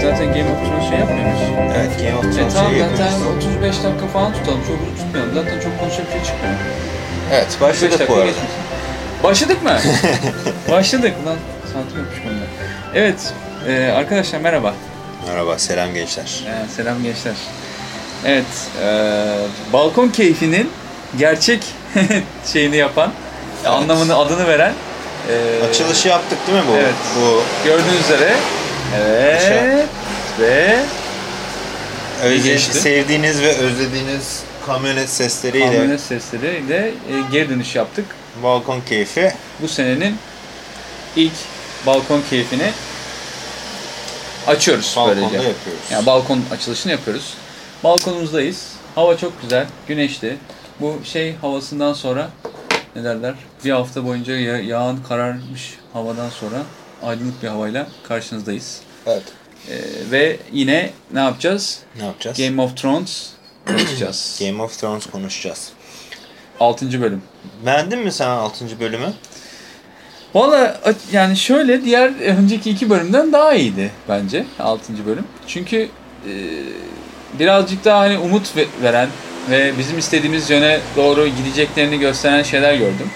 Zaten Game of Thrones şey yapmıyoruz. Evet Game of E Thrones tamam şeyi zaten yapıyoruz. 35 dakika falan tutalım. Çok uzun tutmayalım. Zaten çok konuşacak bir şey çıkmıyor. Evet 35 başladık bu arada. geçmesin. Başladık mı? Başladık. Lan santim yapmış konuda. Evet. e, arkadaşlar merhaba. Merhaba selam gençler. Ee, selam gençler. Evet. e, balkon keyfinin gerçek şeyini yapan, anlamını adını veren e, Açılışı yaptık değil mi bu? evet. Bu gördüğünüz üzere evet Aşağı. ve sevdiğiniz ve özlediğiniz kamyonet sesleriyle kamyonet sesleriyle e, geri dönüş yaptık. balkon keyfi. Bu senenin ilk balkon keyfini açıyoruz Balkonda böylece. yapıyoruz. Yani balkon açılışını yapıyoruz. Balkonumuzdayız. Hava çok güzel, güneşli. Bu şey havasından sonra ne derler? Bir hafta boyunca ya- yağan kararmış havadan sonra aydınlık bir havayla karşınızdayız. Evet. Ee, ve yine ne yapacağız? Ne yapacağız? Game of Thrones konuşacağız. Game of Thrones konuşacağız. 6. bölüm. Beğendin mi sen 6. bölümü? Valla yani şöyle diğer önceki iki bölümden daha iyiydi bence 6. bölüm. Çünkü e, birazcık daha hani umut ve- veren ve bizim istediğimiz yöne doğru gideceklerini gösteren şeyler gördüm.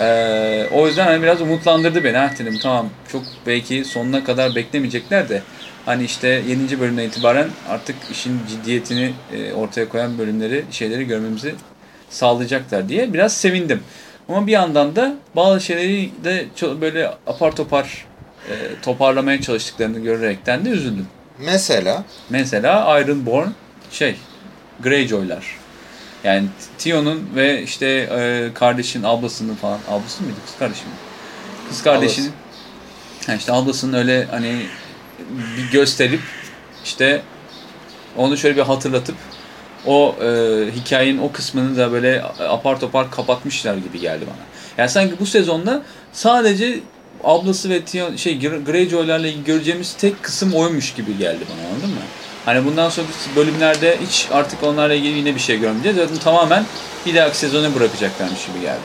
E, o yüzden hani biraz umutlandırdı beni. Ha dedim tamam çok belki sonuna kadar beklemeyecekler de hani işte 7. bölümden itibaren artık işin ciddiyetini e, ortaya koyan bölümleri, şeyleri görmemizi sağlayacaklar diye biraz sevindim. Ama bir yandan da bazı şeyleri de böyle apar topar e, toparlamaya çalıştıklarını görerekten de üzüldüm. Mesela Mesela Ironborn şey Greyjoy'lar. Yani Theon'un ve işte e, kardeşin ablasının falan ablası mıydı kız kardeşi mi? Kız kardeşinin ha işte ablasının öyle hani bir gösterip işte onu şöyle bir hatırlatıp o e, hikayenin o kısmını da böyle apar topar kapatmışlar gibi geldi bana. Yani sanki bu sezonda sadece ablası ve Theon, şey Greyjoy'larla göreceğimiz tek kısım oymuş gibi geldi bana anladın mı? Hani bundan sonraki bölümlerde hiç artık onlarla ilgili yine bir şey görmeyeceğiz. Zaten tamamen bir dahaki sezona bırakacaklarmış gibi geldi.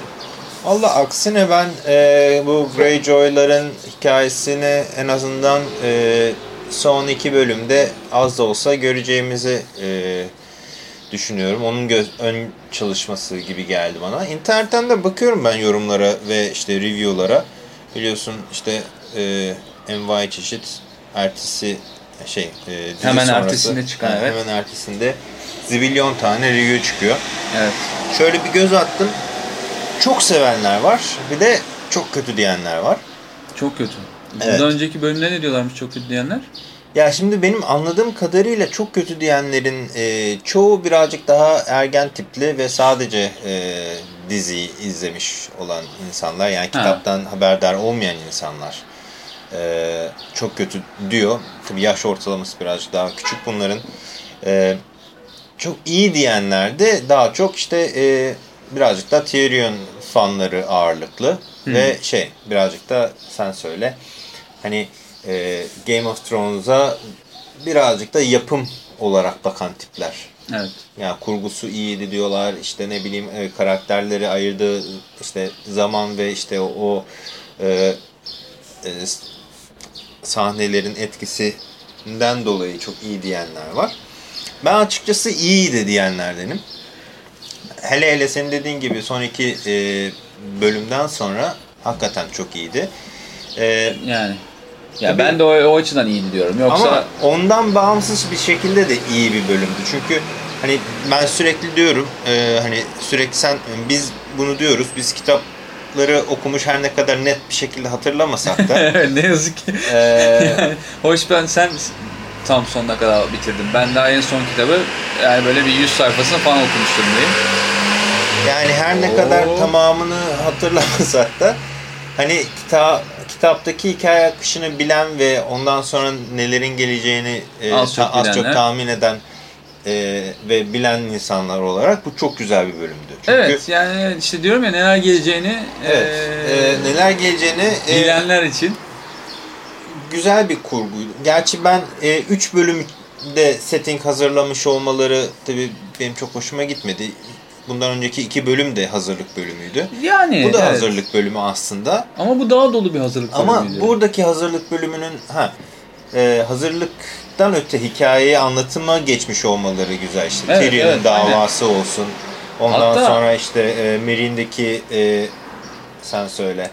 Allah aksine ben e, bu Greyjoy'ların hikayesini en azından e, son iki bölümde az da olsa göreceğimizi e, düşünüyorum. Onun göz, ön çalışması gibi geldi bana. İnternetten de bakıyorum ben yorumlara ve işte review'lara. Biliyorsun işte e, envai çeşit ertesi şey e, Hemen sonrası, ertesinde çıkan, Ha, evet. Hemen ertesinde zibilyon tane review çıkıyor. Evet. Şöyle bir göz attım. Çok sevenler var. Bir de çok kötü diyenler var. Çok kötü. Evet. Bundan önceki bölümde ne diyorlarmış çok kötü diyenler? Ya şimdi benim anladığım kadarıyla çok kötü diyenlerin e, çoğu birazcık daha ergen tipli ve sadece e, diziyi izlemiş olan insanlar. Yani Ha. kitaptan haberdar olmayan insanlar e, çok kötü diyor. Tabii yaş ortalaması birazcık daha küçük bunların. E, çok iyi diyenler de daha çok işte e, birazcık da Tyrion fanları ağırlıklı. Ve şey birazcık da sen söyle. Hani e, Game of Thrones'a birazcık da yapım olarak bakan tipler. Evet. Yani kurgusu iyiydi diyorlar. işte ne bileyim e, karakterleri ayırdığı işte zaman ve işte o, e, e, sahnelerin etkisinden dolayı çok iyi diyenler var. Ben açıkçası iyiydi diyenlerdenim. Hele hele senin dediğin gibi son iki e, bölümden sonra hakikaten çok iyiydi. E, Yani. Ya Tabii. ben de o, o açıdan iyiydi diyorum. Yoksa ama ondan bağımsız bir şekilde de iyi bir bölümdü. Çünkü hani ben sürekli diyorum e, hani sürekli sen biz bunu diyoruz. Biz kitapları okumuş her ne kadar net bir şekilde hatırlamasak da ne yazık ki. e, Hoş ben sen tam sonuna kadar bitirdim. Ben daha en son kitabı yani böyle bir 100 sayfasını falan okumuş durumdayım. yani her ne kadar Oo. tamamını hatırlamasak da hani kita, kitaptaki hikaye akışını bilen ve ondan sonra nelerin geleceğini e, Az çok az çok tahmin eden e, ve bilen insanlar olarak bu çok güzel bir bölümdü. Çünkü Evet yani işte diyorum ya neler geleceğini Evet. eee, Ee, neler geleceğini e, bilenler için güzel bir kurguydu. Gerçi ben 3 bölüm de setting hazırlamış olmaları tabii benim çok hoşuma gitmedi. Bundan önceki iki bölüm de hazırlık bölümüydü. Yani Bu da evet. hazırlık bölümü aslında. Ama bu daha dolu bir hazırlık Ama bölümüydü. buradaki hazırlık bölümünün ha e, hazırlıktan öte hikayeyi anlatıma geçmiş olmaları güzel işte. Evet, Tyrion'un evet, davası olsun. Ondan Hatta- sonra işte e, Merine'deki e, sen söyle.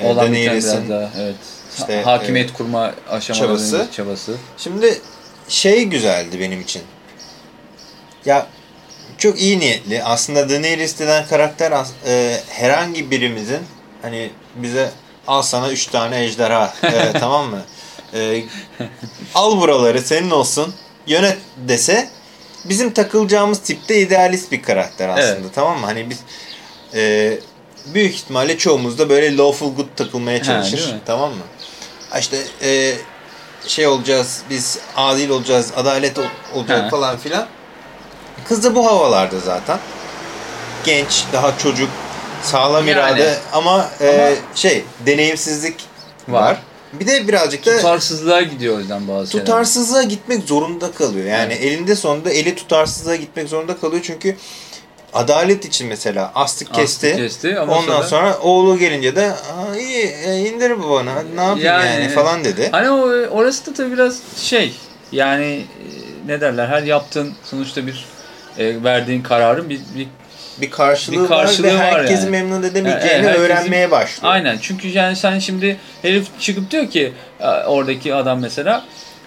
E, Olan biraz daha evet. işte, Ha- hakimiyet kurma aşamalarının çabası. çabası. Şimdi şey güzeldi benim için. Ya çok iyi niyetli. Aslında Daenerys denen karakter e, herhangi birimizin hani bize al sana üç tane ejderha e, tamam mı? E, al buraları senin olsun yönet dese bizim takılacağımız tipte idealist bir karakter aslında Evet. tamam mı? Hani biz e, büyük ihtimalle çoğumuz da böyle lawful good takılmaya Ha, çalışır mi? tamam mı? Ha İşte e, şey olacağız biz adil olacağız adalet ol- olacak Ha. falan filan. Kız da bu havalarda zaten. Genç, daha çocuk, sağlam Yani. irade ama, e, Ama- şey deneyimsizlik var. Var. Bir de birazcık da Tutarsızlığa gidiyor o yüzden bazı şeyler. tutarsızlığa gitmek zorunda kalıyor. Yani Evet. elinde sonunda eli tutarsızlığa gitmek zorunda kalıyor çünkü adalet için mesela astık kesti. Aslı kesti ama Ondan sonra... oğlu gelince de iyi e, indir bu bana ne yapayım yani, Yani- falan dedi. Hani o, orası da tabii biraz şey yani e, ne derler her yaptığın sonuçta bir e, verdiğin kararın bir, bir Bir karşılığı, Bir karşılığı var ve herkesi yani. memnun edemeyeceğini herkesin- öğrenmeye başlıyor. Aynen çünkü yani sen şimdi herif çıkıp diyor ki e, oradaki adam mesela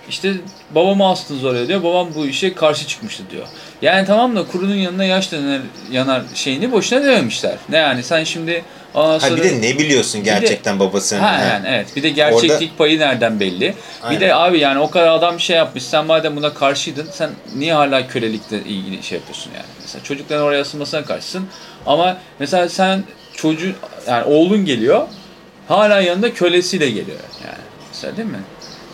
işte babamı astınız oraya diyor. Babam bu işe karşı çıkmıştı diyor. Yani tamam da kurunun yanına yaş döner, yanar şeyini boşuna dememişler. Ne yani sen şimdi ondan Ha sonra... bir de ne biliyorsun de- gerçekten babasının? Ha Ha. yani evet. Bir de gerçeklik Orada- payı nereden belli? Aynen. Bir de abi yani o kadar adam şey yapmış. Sen madem buna karşıydın sen niye hala kölelikle ilgili şey yapıyorsun yani? Mesela çocukların oraya asılmasına karşısın. Ama mesela sen çocuğun yani oğlun geliyor. Hala yanında kölesiyle geliyor yani. Mesela değil mi?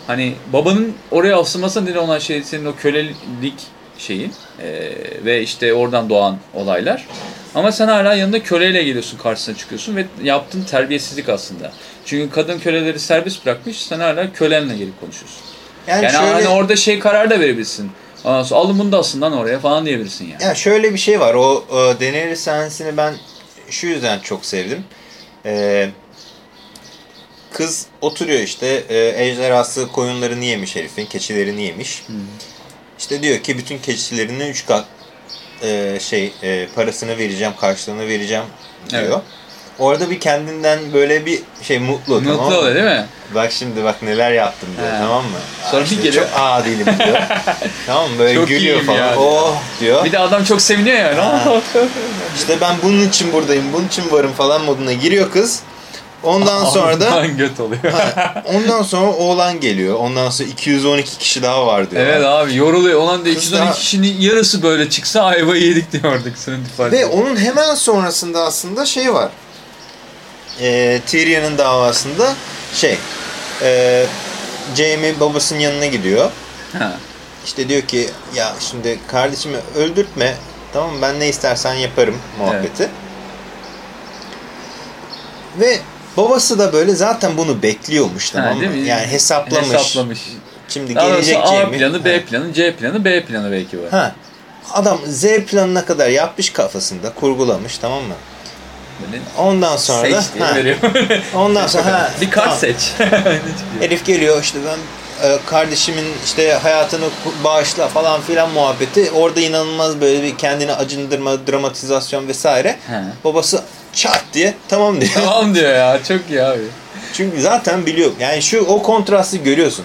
Hani babanın oraya asılması nedeni olan şey senin o kölelik şeyin eee, ve işte oradan doğan olaylar. Ama sen hala yanında köleyle geliyorsun karşısına çıkıyorsun ve yaptığın terbiyesizlik aslında. Çünkü kadın köleleri serbest bırakmış sen hala kölenle gelip konuşuyorsun. Yani, Yani şöyle, hani orada şey karar da verebilirsin. Ondan sonra alın bunu da asın lan oraya falan diyebilirsin yani. ya şöyle bir şey var. O, o Daenerys sahnesini ben şu yüzden çok sevdim. Ee, kız oturuyor işte e, ejderhası koyunlarını yemiş herifin, keçilerini yemiş. İşte diyor ki bütün keçilerinin 3 kat e, şey e, parasını vereceğim, karşılığını vereceğim diyor. Evet. Orada bir kendinden böyle bir şey mutlu, Mutlu tamam mı? oluyor değil mi? Bak şimdi bak neler yaptım diyor He. tamam mı? Sonra Aa, bir işte geliyor. Çok adilim diyor. tamam mı? Böyle Çok gülüyor falan. ya. Oh diyor. Bir de adam çok seviniyor yani. İşte ben bunun için buradayım, bunun için varım falan moduna giriyor kız. Ondan sonra da göt oluyor. ondan sonra oğlan geliyor. Ondan sonra 212 kişi daha var diyor. evet abi yoruluyor. Olan da Kız 212 daha- kişinin yarısı böyle çıksa ayvayı yedik diyorduk senin ifade. Ve onun hemen sonrasında aslında şey var. Ee, Tyrion'un davasında şey e, Jaime babasının yanına gidiyor. Ha. İşte diyor ki ya şimdi kardeşimi öldürtme tamam ben ne istersen yaparım muhabbeti. Ve babası da böyle zaten bunu bekliyormuş tamam mı? değil mi? Yani hesaplamış. Hesaplamış. Şimdi Daha gelecek A planı, B Ha. planı, C planı, B planı belki var. Ha. Adam Z planına kadar yapmış kafasında, kurgulamış tamam mı? Böyle Ondan sonra seç da ha, ondan sonra ha, bir kart tamam. seç. Herif geliyor işte ben e, kardeşimin işte hayatını bağışla falan filan muhabbeti. Orada inanılmaz böyle bir kendini acındırma, dramatizasyon vesaire. Ha. Babası çat diye tamam diyor. tamam diyor ya çok iyi abi. Çünkü zaten biliyor. Yani şu o kontrastı görüyorsun.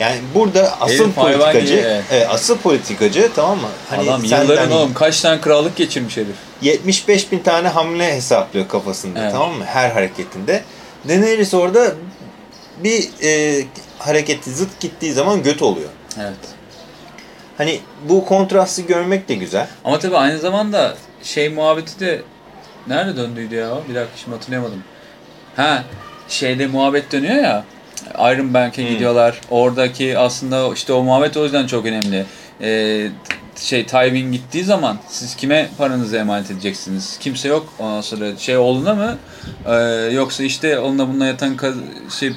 Yani burada asıl hayvan politikacı, gibi, evet, asıl politikacı tamam mı? Hani Adam yılların oğlum kaç tane krallık geçirmiş herif. 75 bin tane hamle hesaplıyor kafasında Evet. tamam mı? Her hareketinde. Daenerys orada bir e, hareketi zıt gittiği zaman göt oluyor. Evet. Hani bu kontrastı görmek de güzel. Ama tabii aynı zamanda şey muhabbeti de nerede döndüydü ya? Bir dakika şimdi hatırlayamadım. Ha şeyde muhabbet dönüyor ya. Iron Bank'e Hmm. gidiyorlar. Oradaki aslında işte o muhabbet o yüzden çok önemli. Ee, şey Tywin gittiği zaman siz kime paranızı emanet edeceksiniz? Kimse yok. Ondan sonra şey oğluna mı? Ee, yoksa işte onunla bununla yatan şey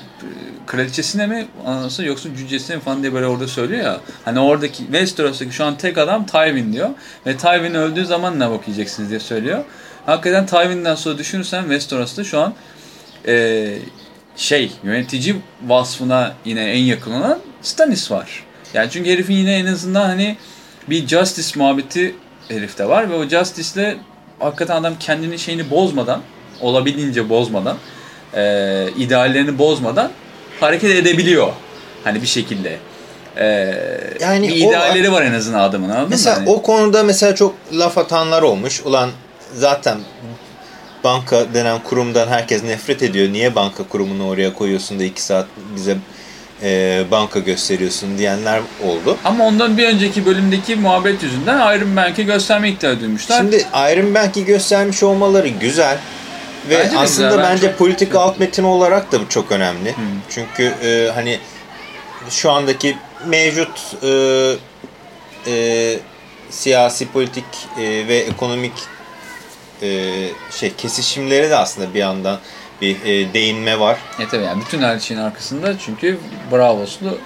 kraliçesine mi anası yoksa cüccesine mi falan diye böyle orada söylüyor ya. Hani oradaki Westeros'taki şu an tek adam Tywin diyor. Ve Tywin öldüğü zaman ne bak yiyeceksiniz diye söylüyor. Hakikaten Tywin'den sonra düşünürsen Westeros'ta şu an e, şey yönetici vasfına yine en yakın olan Stannis var. Yani çünkü herifin yine en azından hani bir justice muhabbeti herifte var ve o justice'le hakikaten adam kendini şeyini bozmadan olabildiğince bozmadan e, ideallerini bozmadan hareket edebiliyor. Hani bir şekilde. E, Yani bir o- idealleri var en azından adamın anladın Mesela mı? Hani- o konuda mesela çok laf atanlar olmuş. Ulan zaten banka denen kurumdan herkes nefret ediyor. Niye banka kurumunu oraya koyuyorsun da iki saat bize e, banka gösteriyorsun diyenler oldu. Ama ondan bir önceki bölümdeki muhabbet yüzünden Iron Bank'i gösterme ihtiyacı duymuşlar. Şimdi Iron Bank'i göstermiş olmaları güzel. Ve Bence aslında güzel, ben bence çok- politik alt metin olarak da bu çok önemli. Çünkü e, hani şu andaki mevcut e, e, siyasi, politik e, ve ekonomik e, şey kesişimleri de aslında bir yandan bir e, değinme var. E tabii yani bütün her şeyin arkasında çünkü Bravos'lu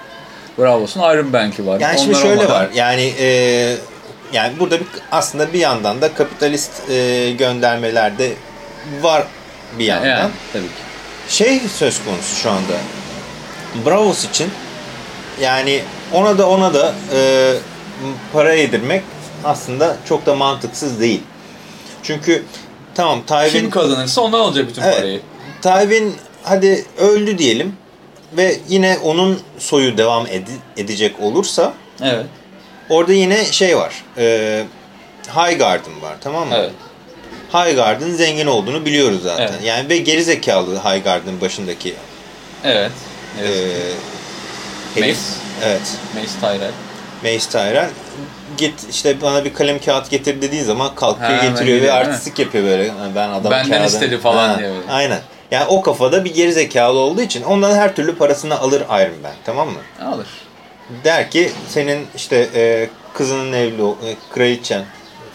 Bravos'un Iron Bank'i var. Yani şimdi Onlar şöyle olmadan- var. Yani e, yani burada bir, aslında bir yandan da kapitalist e, göndermelerde var bir yandan. Yani, tabii ki. Şey söz konusu şu anda. Bravos için yani ona da ona da e, para yedirmek aslında çok da mantıksız değil. Çünkü tamam Tywin Kim kazanırsa ondan alacak bütün Evet. parayı. Tywin hadi öldü diyelim ve yine onun soyu devam edi- edecek olursa Evet. orada yine şey var. E, Highgarden var tamam mı? Evet. Highgarden zengin olduğunu biliyoruz zaten. Evet. Yani ve gerizekalı Highgarden başındaki Evet. e, evet. herif. Mace. Evet. Mace Tyrell. Mace Tyrell git işte bana bir kalem kağıt getir dediği zaman kalkıyor Ha, getiriyor ve artistik yapıyor böyle. Ha, Ben adam Benden kağıdını- istedi falan diye böyle. Aynen. Yani o kafada bir gerizekalı olduğu için ondan her türlü parasını alır Iron Man tamam mı? Alır. Der ki senin işte e, kızının evli e, kraliçen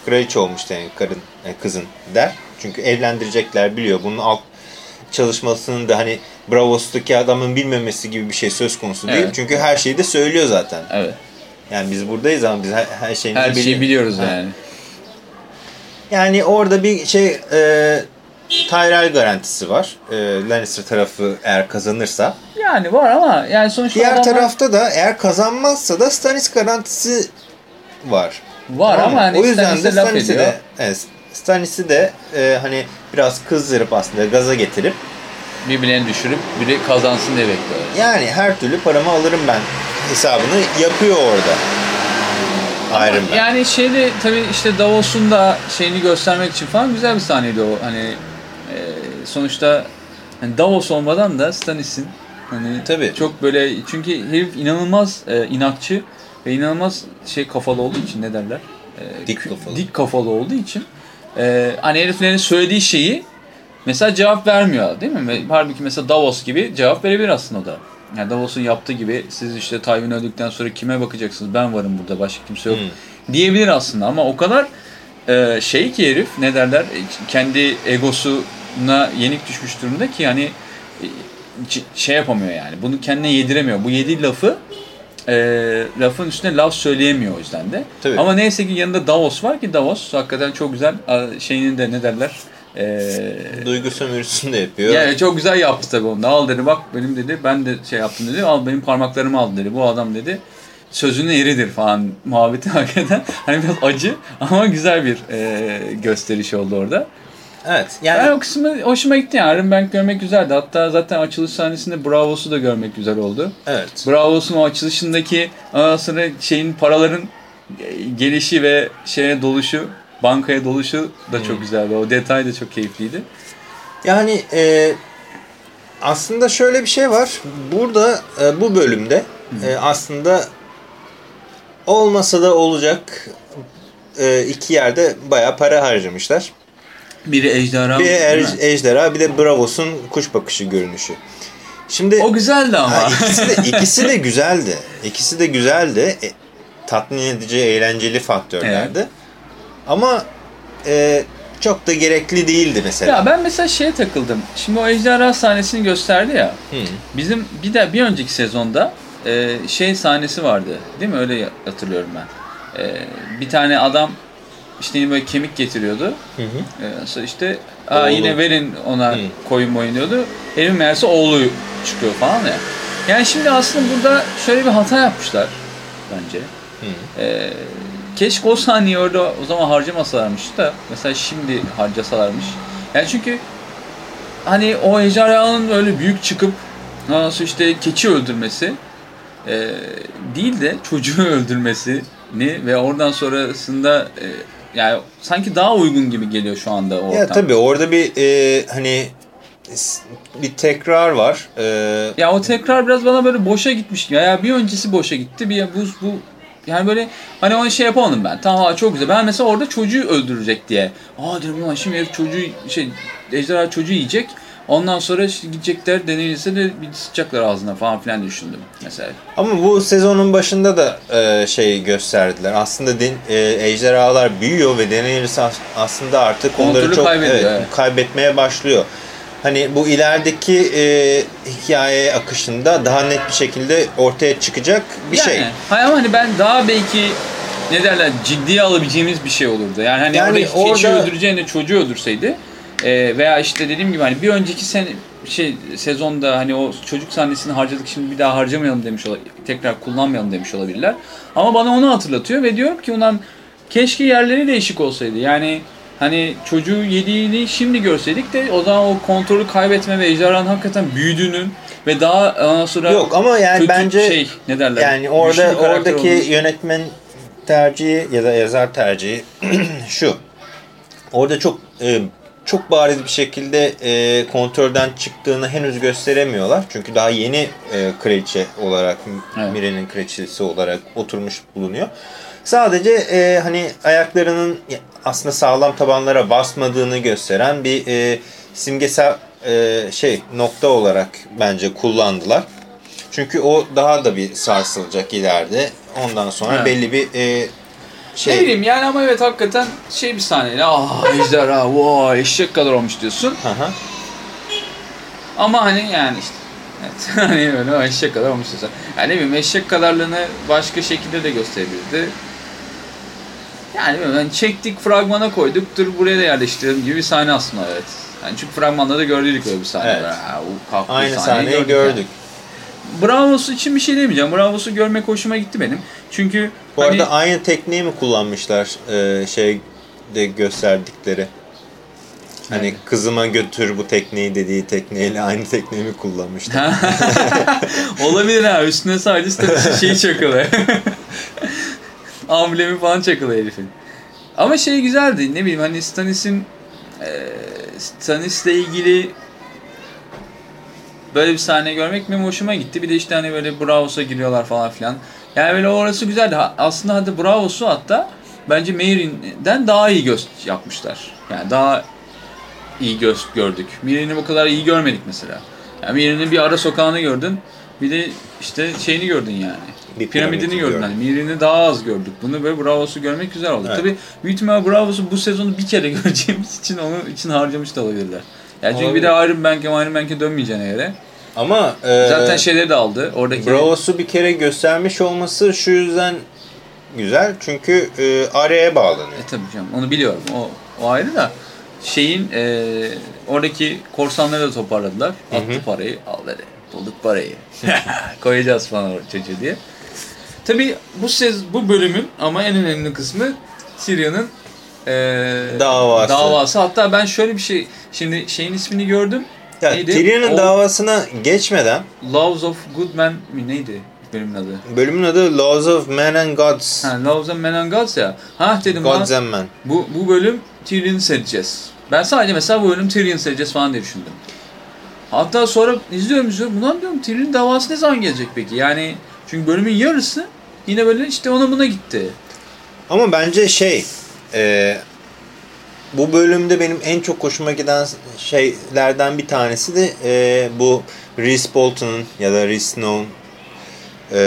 kraliçe olmuş yani karın e, kızın der. Çünkü evlendirecekler biliyor. Bunun alt çalışmasının da hani Bravos'taki adamın bilmemesi gibi bir şey söz konusu değil. Evet. Çünkü her şeyi de söylüyor zaten. Evet. Yani biz buradayız ama biz her, her şeyimizi Her şeyi biliyoruz. biliyoruz Ha. yani. Yani orada bir şey e, Tyrell garantisi var. E, Lannister tarafı eğer kazanırsa. Yani var ama yani sonuçta Diğer adamlar- tarafta da eğer kazanmazsa da Stannis garantisi var. var Tamam ama hani o yüzden de Stannis'i de, evet, Stannis'i de e, hani biraz kızdırıp aslında gaza getirip Birbirlerini düşürüp biri kazansın diye bekliyor. yani her türlü paramı alırım ben hesabını yapıyor orada. Iron Man. Yani şeyde tabii işte Davos'un da şeyini göstermek için falan güzel bir sahneydi o. Hani e, sonuçta hani Davos olmadan da Stannis'in hani Tabii. çok böyle çünkü herif inanılmaz e, inatçı ve inanılmaz şey kafalı olduğu için ne derler? E, Dik kafalı. Dik kafalı olduğu için e, hani heriflerin söylediği şeyi mesela cevap vermiyor değil mi? Halbuki mesela Davos gibi cevap verebilir aslında o da. Yani Davos'un yaptığı gibi siz işte Tywin öldükten sonra kime bakacaksınız? Ben varım burada başka kimse yok Hmm. diyebilir aslında ama o kadar e, şey ki herif ne derler e, kendi egosuna yenik düşmüş durumda ki hani e, şey yapamıyor yani bunu kendine yediremiyor. Bu yediği lafı e, lafın üstüne laf söyleyemiyor o yüzden de. Tabii. Ama neyse ki yanında Davos var ki Davos hakikaten çok güzel şeyinin de ne derler e, Duygu sömürüsünü de yapıyor. yani çok güzel yaptı tabii onu. Al dedi bak benim dedi ben de şey yaptım dedi. Al benim parmaklarımı al dedi. Bu adam dedi sözünün eridir falan muhabbeti hakikaten. Hani biraz acı ama güzel bir e, gösteriş oldu orada. Evet. Ben Yani o kısmı hoşuma gitti yani. Iron Bank görmek güzeldi. Hatta zaten açılış sahnesinde Bravos'u da görmek güzel oldu. evet. Bravos'un o açılışındaki ondan sonra şeyin paraların gelişi ve şeye doluşu bankaya doluşu da çok güzeldi. O detay da çok keyifliydi. Yani e, aslında şöyle bir şey var. Burada e, bu bölümde e, aslında olmasa da olacak e, iki yerde bayağı para harcamışlar. Biri ejderha Bir değil er, ejderha bir de Bravos'un kuş bakışı görünüşü. Şimdi O güzeldi ama. ha, ikisi, de, ikisi de güzeldi. İkisi de güzeldi. E, tatmin edici, eğlenceli faktörlerdi. Ama e, çok da gerekli değildi mesela. Ya ben mesela şeye takıldım. Şimdi o ejderha sahnesini gösterdi ya. Hı. Bizim bir de bir önceki sezonda e, şey sahnesi vardı. Değil mi? Öyle hatırlıyorum ben. E, bir tane adam işte böyle kemik getiriyordu. Hı hı. E, işte Aa, yine verin ona Hı. koyun boyun diyordu. Evin meğerse oğlu çıkıyor falan ya. Yani şimdi aslında burada şöyle bir hata yapmışlar bence. Hı. Ee, keşke o saniye orada o zaman harcamasalarmış da mesela şimdi harcasalarmış. Yani çünkü hani o ejderhanın öyle büyük çıkıp nasıl işte keçi öldürmesi e, değil de çocuğu öldürmesini ve oradan sonrasında e, yani sanki daha uygun gibi geliyor şu anda o ortam. Ya tabii orada bir e, hani bir tekrar var. E, Ya o tekrar biraz bana böyle boşa gitmiş. Ya, ya bir öncesi boşa gitti. Bir bu bu yani böyle hani onu şey yapamadım ben. Tamam ha, çok güzel. Ben mesela orada çocuğu öldürecek diye. Aa dedim ulan şimdi herif çocuğu şey ejderha çocuğu yiyecek. Ondan sonra işte gidecekler deneyilse de bir sıçacaklar ağzına falan filan düşündüm mesela. Ama bu sezonun başında da e, şey gösterdiler. Aslında den, e, ejderhalar büyüyor ve Daenerys as- aslında artık onları Kontrolü çok evet, evet. kaybetmeye başlıyor. Hani bu ilerideki e, hikaye akışında daha net bir şekilde ortaya çıkacak bir yani, şey. Hayır ama hani ben daha belki ne derler ciddiye alabileceğimiz bir şey olurdu. Yani hani Yani orada keçi öldüreceğine çocuğu öldürseydi e, veya işte dediğim gibi hani bir önceki sen şey sezonda hani o çocuk sahnesini harcadık şimdi bir daha harcamayalım demiş ola, tekrar kullanmayalım demiş olabilirler. Ama bana onu hatırlatıyor ve diyorum ki ulan keşke yerleri değişik olsaydı. Yani hani çocuğu yediğini şimdi görseydik de o zaman o kontrolü kaybetme ve ejderhanın hakikaten büyüdüğünün ve daha ondan sonra Yok ama yani kötü bence şey ne derler? yani orada oradaki olmuş. yönetmen tercihi ya da yazar tercihi şu. Orada çok e, çok bariz bir şekilde e, kontrolden çıktığını henüz gösteremiyorlar. Çünkü daha yeni e, kraliçe olarak, Evet. Mire'nin kraliçesi olarak oturmuş bulunuyor. Sadece e, hani ayaklarının aslında sağlam tabanlara basmadığını gösteren bir e, simgesel e, şey nokta olarak bence kullandılar. Çünkü o daha da bir sarsılacak ileride. Ondan sonra Evet. belli bir e, şey Ne bileyim yani ama evet hakikaten şey bir sahneyle ah ejderha vay eşek kadar olmuş diyorsun. Hı hı. Ama hani yani işte evet hani öyle eşek kadar olmuş diyorsun. Yani ne bileyim eşek kadarlığını başka şekilde de gösterebilirdi. Yani bilmiyorum, hani çektik fragmana koyduk dur buraya da yerleştirelim gibi bir sahne aslında evet. Yani çünkü fragmanda da gördük öyle bir sahne. Evet. Ha, o Aynı sahneyi sahneyi yani. gördük. Bravo'su için bir şey demeyeceğim. Bravo'su görmek hoşuma gitti benim. Çünkü Bu hani, arada aynı tekniği mi kullanmışlar e, şeyde gösterdikleri? Hani Nerede? kızıma götür bu tekneyi dediği tekneyle aynı tekneyi mi kullanmışlar? Olabilir ha. Üstüne sadece statüsü şey çakılı. Amblemi falan çakılı herifin. Ama şey güzeldi. Ne bileyim hani Stanis'in e, Stanis'le ilgili böyle bir sahne görmek benim hoşuma gitti. Bir de işte hani böyle Bravos'a giriyorlar falan filan. Yani böyle orası güzeldi. Aslında hadi Bravos'u hatta bence Meirin'den daha iyi göz yapmışlar. Yani daha iyi göz gördük. Meirin'i bu kadar iyi görmedik mesela. Yani Meirin'in bir ara sokağını gördün. Bir de işte şeyini gördün yani. Bir Piramidini piramidi gördüm. Yani Meirin'i daha az gördük. Bunu böyle Bravos'u görmek güzel oldu. Evet. Tabii büyük ihtimal Bravos'u bu sezonu bir kere göreceğimiz için onun için harcamış da olabilirler. Yani çünkü Olabilir. bir daha Iron Bank'e Iron Bank'e dönmeyeceğine göre. Ama e, Zaten şeyleri de aldı. Oradaki Bravos'u bir kere göstermiş olması şu yüzden güzel. Çünkü e, araya bağlanıyor. E tabii canım onu biliyorum. O, o ayrı da şeyin e, oradaki korsanları da toparladılar. Attı parayı. Al dedi. Bulduk parayı. Koyacağız falan çocuğu diye. Tabii bu sez bu bölümün ama en önemli kısmı Syria'nın e, Davası. davası. Hatta ben şöyle bir şey şimdi şeyin ismini gördüm. Ya, Neydi? Tyrion'un O- davasına geçmeden Laws of Good Men mi neydi bölümün adı? bölümün adı Laws of Man and Gods. Ha, Laws of Men and Gods ya. Ha dedim. Gods and Men. Bu, bu bölüm Tyrion'u seyredeceğiz. Ben sadece mesela bu bölüm Tyrion'u seyredeceğiz falan diye düşündüm. Hatta sonra izliyorum izliyorum. Ulan diyorum Tyrion'un davası ne zaman gelecek peki? Yani çünkü bölümün yarısı yine böyle işte ona buna gitti. Ama bence şey e, bu bölümde benim en çok hoşuma giden şeylerden bir tanesi de e, bu Reese Bolton'un ya da Reese Snow'un e,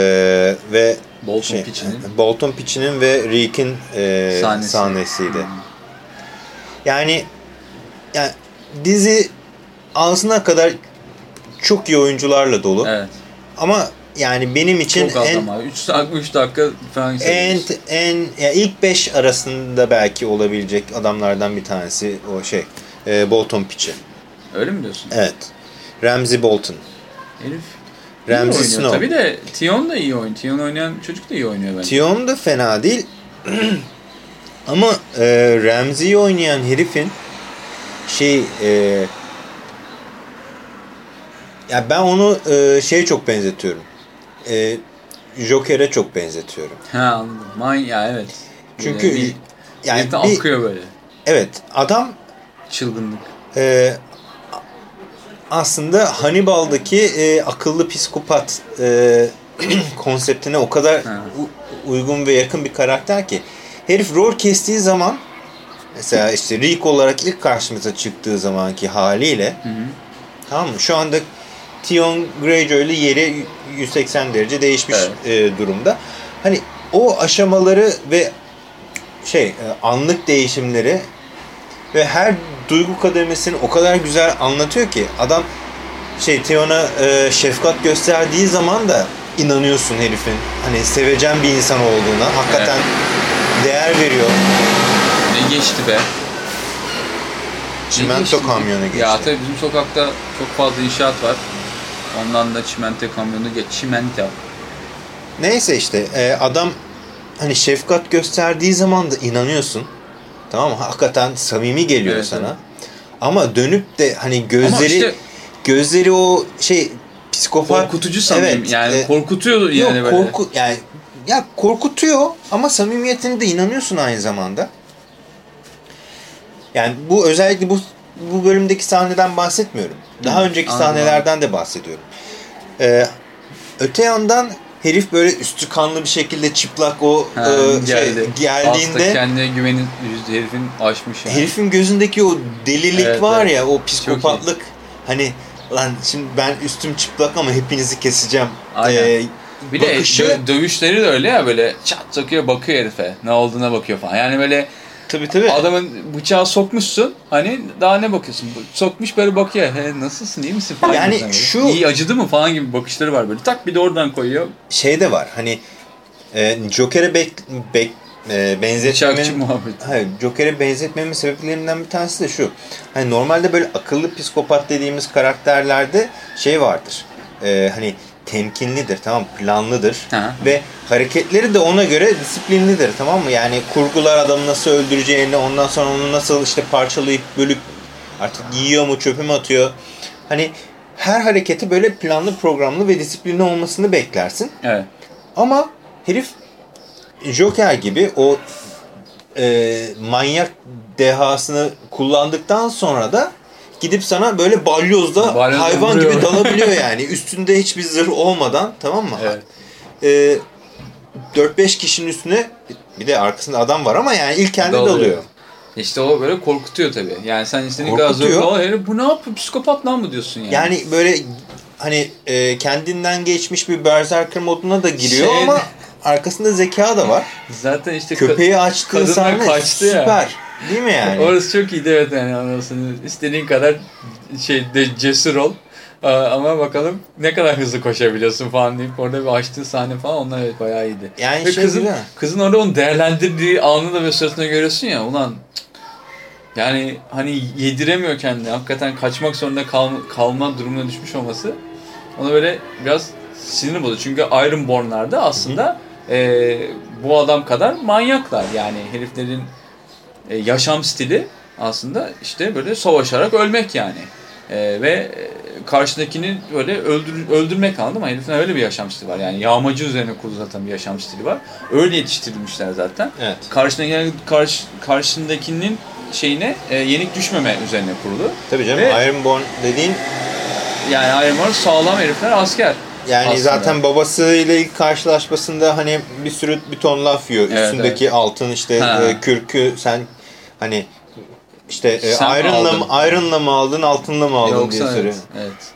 ve Bolton şey, Pitch'inin. Bolton Pitch'inin ve Reek'in e, Sahnesi. sahnesiydi. Yani yani dizi ağzına kadar çok iyi oyuncularla dolu. Evet. Ama yani benim için Çok az en ama. 3 dakika, 3 dakika falan en en ya ilk 5 arasında belki olabilecek adamlardan bir tanesi o şey. E, Bolton Piç'i. Öyle mi diyorsun? Evet. Ramsey Bolton. Herif Ramsey. Snow. Tabii de Tion da iyi oynuyor. Tion oynayan çocuk da iyi oynuyor bence. Tion da fena değil. Ama e, Ramsey'i oynayan herifin şey e, ya ben onu e, şeye çok benzetiyorum. E, Joker'e çok benzetiyorum. Ha anladım. Man ya evet. Çünkü bir, yani bir, akıyor böyle. evet adam Çılgınlık. e, aslında Hannibal'daki e, akıllı psikopat e, konseptine o kadar Ha. uygun ve yakın bir karakter ki herif rol kestiği zaman mesela işte Rick olarak ilk karşımıza çıktığı zamanki haliyle Hı hı. tamam mı? Şu anda Theon Greyjoy'lu yeri 180 derece değişmiş e, durumda. Hani o aşamaları ve şey e, anlık değişimleri ve her duygu kademesini o kadar güzel anlatıyor ki adam şey Theon'a e, şefkat gösterdiği zaman da inanıyorsun herifin hani sevecen bir insan olduğuna hakikaten değer veriyor. Ne geçti be? Çimento kamyonu geçti. Ya tabii bizim sokakta çok fazla inşaat var. Ondan da çimento kamyonu geç. Çimento. Neyse işte e, adam hani şefkat gösterdiği zaman da inanıyorsun. Tamam mı? Hakikaten samimi geliyor Evet, sana. evet. Ama dönüp de hani gözleri işte gözleri o şey psikopat korkutucu sanırım. Evet, yani e, korkutuyor yani yok, böyle. korku yani ya korkutuyor ama samimiyetine de inanıyorsun aynı zamanda. Yani bu özellikle bu bu bölümdeki sahneden bahsetmiyorum. Daha Hı, önceki anladım, sahnelerden de bahsediyorum. Ee, öte yandan herif böyle üstü kanlı bir şekilde çıplak o Ha, e, şey, geldi. Aslında geldiğinde kendine güveni yüzde herifin aşmış yani. herifin gözündeki o delilik Evet, var evet. ya o psikopatlık hani lan şimdi ben üstüm çıplak ama hepinizi keseceğim. Aynen. Ee, Bir de bakışı- dö- dövüşleri de öyle ya böyle çat takıyor bakıyor herife. Ne olduğuna bakıyor falan. Yani böyle tabii tabii. adamın bıçağı sokmuşsun. Hani daha ne bakıyorsun? Sokmuş böyle bakıyor. He nasılsın iyi misin falan. Yani gibi şu- İyi acıdı mı falan gibi bakışları var böyle. Tak bir de oradan koyuyor. şey de var hani e, Joker'e bek, bek, e, benzetmemin. Hayır, Joker'e benzetmemin sebeplerinden bir tanesi de şu. Hani normalde böyle akıllı psikopat dediğimiz karakterlerde şey vardır. E, hani temkinlidir, tamam planlıdır. Ha. Ve hareketleri de ona göre disiplinlidir, tamam mı? Yani kurgular adamı nasıl öldüreceğini, ondan sonra onu nasıl işte parçalayıp bölüp artık yiyor mu, çöpe mi atıyor. Hani her hareketi böyle planlı, programlı ve disiplinli olmasını beklersin. Evet. Ama herif Joker gibi o e, manyak dehasını kullandıktan sonra da gidip sana böyle balyozda Balyozla hayvan vuruyor. gibi dalabiliyor yani. Üstünde hiçbir zırh olmadan tamam mı? Evet. E, 4-5 kişinin üstüne bir de arkasında adam var ama yani ilk kendi Dalıyor. dalıyor. İşte o böyle korkutuyor tabii. Yani sen istediğin kadar Korkutuyor. zorla ol. Herif bu ne yapıyor? Psikopat lan mı diyorsun yani? Yani böyle hani e, kendinden geçmiş bir berserker moduna da giriyor Şey- ama arkasında zeka da var. Zaten işte ka- Köpeği açtığı kadından sahne kaçtı ya. süper. Değil mi yani? Orası çok iyiydi evet yani anasını. İstediğin kadar şey de cesur ol. Aa, Ama bakalım ne kadar hızlı koşabiliyorsun falan deyip orada bir açtığı sahne falan onlar evet bayağı iyiydi. Yani Ve şey kızın, güzel. kızın orada onu değerlendirdiği anı da ve sırasında görüyorsun ya ulan yani hani yediremiyor kendini. Hakikaten kaçmak zorunda kal, kalma durumuna düşmüş olması ona böyle biraz sinir bozuyor. Çünkü Ironborn'larda aslında e, bu adam kadar manyaklar. Yani heriflerin e, yaşam stili aslında işte böyle savaşarak ölmek yani. E, ve e, karşıdakini böyle öldür, öldürmek anladın mı? Herifin öyle bir yaşam stili var. Yani yağmacı üzerine kurulu zaten bir yaşam stili var. Öyle yetiştirilmişler zaten. Evet. Karşındaki, karşı, karşındakinin şeyine e, yenik düşmeme üzerine kurulu. Tabii canım Ve- Ironborn dediğin Yani Iron Man sağlam herifler asker. yani Aslında. zaten babasıyla ilk karşılaşmasında hani bir sürü bir ton laf yiyor. Evet, Üstündeki altın işte Ha. e, kürkü sen hani işte e, aldın? mı, Iron'la mı aldın altınla mı aldın diye Yoksa soruyor. evet, evet.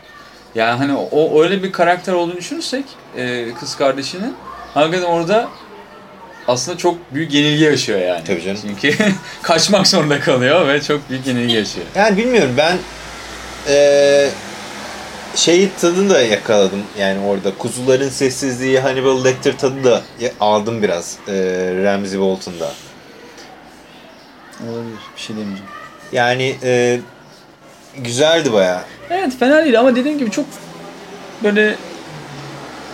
Yani hani o öyle bir karakter olduğunu düşünürsek e, kız kardeşinin hakikaten orada aslında çok büyük yenilgi yaşıyor yani. Tabii canım. Çünkü kaçmak zorunda kalıyor ve çok büyük yenilgi yaşıyor. Yani bilmiyorum ben eee şeyi tadını da yakaladım yani orada. Kuzuların sessizliği Hannibal Lecter tadı da aldım biraz eee Ramsey Bolton'da. Olabilir. Bir şey demeyeceğim. Yani eee, güzeldi bayağı. Evet fena değil ama dediğim gibi çok böyle